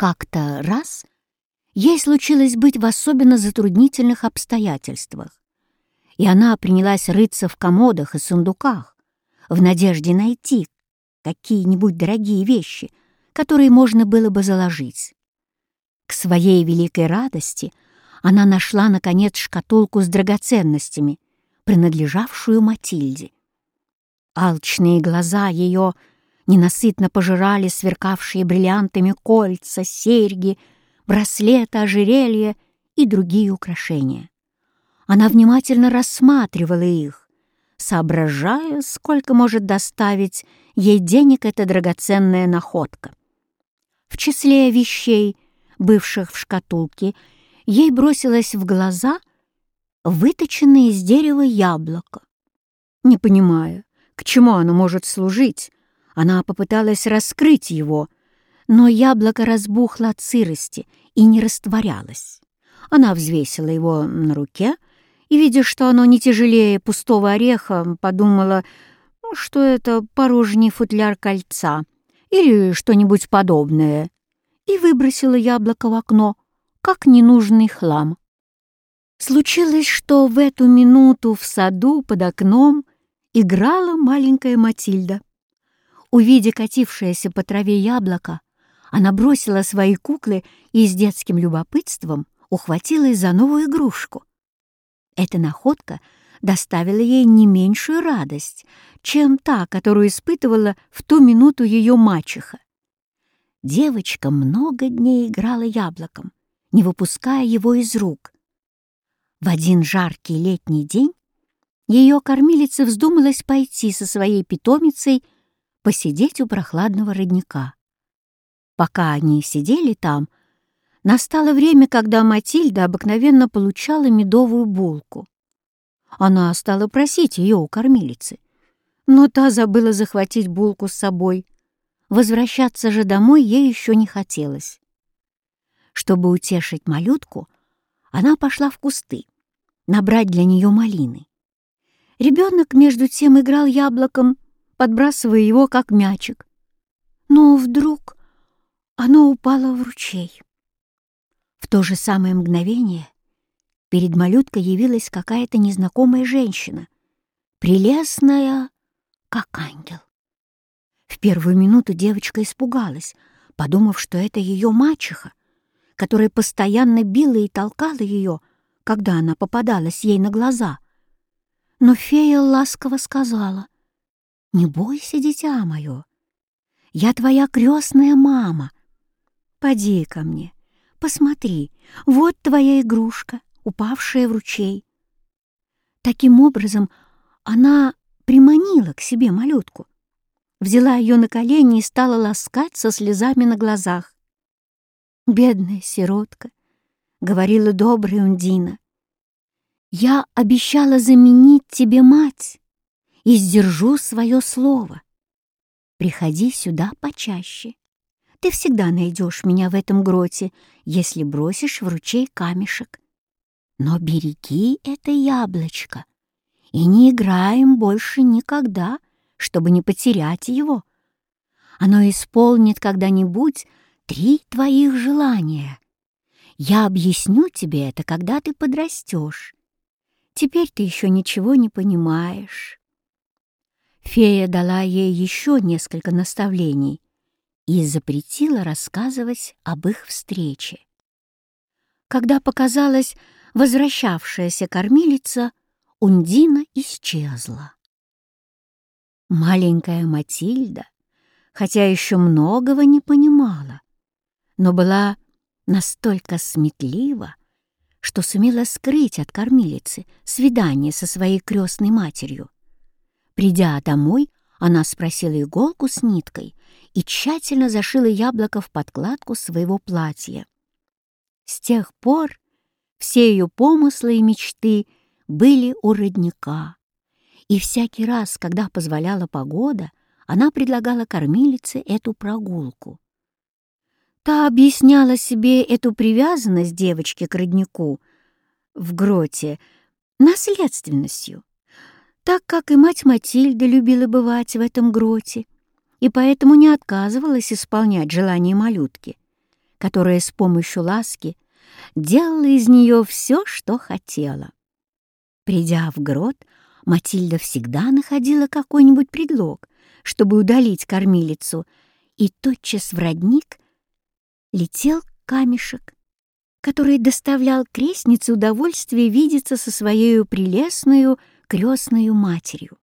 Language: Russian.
Как-то раз ей случилось быть в особенно затруднительных обстоятельствах, и она принялась рыться в комодах и сундуках в надежде найти какие-нибудь дорогие вещи, которые можно было бы заложить. К своей великой радости она нашла, наконец, шкатулку с драгоценностями, принадлежавшую Матильде. Алчные глаза ее ненасытно пожирали сверкавшие бриллиантами кольца, серьги, браслеты, ожерелья и другие украшения. Она внимательно рассматривала их, соображая, сколько может доставить ей денег эта драгоценная находка. В числе вещей, бывших в шкатулке, ей бросилось в глаза выточенное из дерева яблоко. Не понимая, к чему оно может служить, она попыталась раскрыть его, но яблоко разбухло от сырости и не растворялось. Она взвесила его на руке и, видя, что оно не тяжелее пустого ореха, подумала, что это порожний футляр кольца или что-нибудь подобное, и выбросила яблоко в окно, как ненужный хлам. Случилось, что в эту минуту в саду под окном играла маленькая Матильда. Увидя катившееся по траве яблоко, она бросила свои куклы и с детским любопытством ухватилась за новую игрушку. Эта находка доставила ей не меньшую радость, чем та, которую испытывала в ту минуту ее мачеха. Девочка много дней играла яблоком, не выпуская его из рук. В один жаркий летний день ее кормилица вздумалась пойти со своей питомицей посидеть у прохладного родника. Пока они сидели там, настало время, когда Матильда обыкновенно получала медовую булку. Она стала просить ее у кормилицы, но та забыла захватить булку с собой. Возвращаться же домой ей еще не хотелось. Чтобы утешить малютку, она пошла в кусты, набрать для нее малины. Ребенок между тем играл яблоком, подбрасывая его, как мячик. Но вдруг оно упало в ручей. В то же самое мгновение перед малюткой явилась какая-то незнакомая женщина, прелестная, как ангел. В первую минуту девочка испугалась, подумав, что это ее мачеха, которая постоянно била и толкала ее, когда она попадалась ей на глаза. Но фея ласково сказала, «Не бойся, дитя мое, я твоя крестная мама, Поди ко мне, посмотри, вот твоя игрушка, упавшая в ручей. Таким образом, она приманила к себе малютку, взяла ее на колени и стала ласкать со слезами на глазах. «Бедная сиротка», — говорила добрая Ундина, — «я обещала заменить тебе мать и сдержу свое слово. Приходи сюда почаще. Ты всегда найдешь меня в этом гроте, если бросишь в ручей камешек. Но береги это яблочко и не играем больше никогда, чтобы не потерять его. Оно исполнит когда-нибудь три твоих желания. Я объясню тебе это, когда ты подрастешь. Теперь ты еще ничего не понимаешь. Фея дала ей еще несколько наставлений — и запретила рассказывать об их встрече. Когда показалась возвращавшаяся кормилица, Ундина исчезла. Маленькая Матильда, хотя еще многого не понимала, но была настолько сметлива, что сумела скрыть от кормилицы свидание со своей крестной матерью. Придя домой, она спросила иголку с ниткой и тщательно зашила яблоко в подкладку своего платья. С тех пор все ее помыслы и мечты были у родника. И всякий раз, когда позволяла погода, она предлагала кормилице эту прогулку. Та объясняла себе эту привязанность девочки к роднику в гроте наследственностью так как и мать Матильда любила бывать в этом гроте, и поэтому не отказывалась исполнять желание малютки, которая с помощью ласки делала из нее все, что хотела. Придя в грот, Матильда всегда находила какой-нибудь предлог, чтобы удалить кормилицу, и тотчас в родник летел камешек, который доставлял крестнице удовольствие видеться со своей прелестной крестной матерью.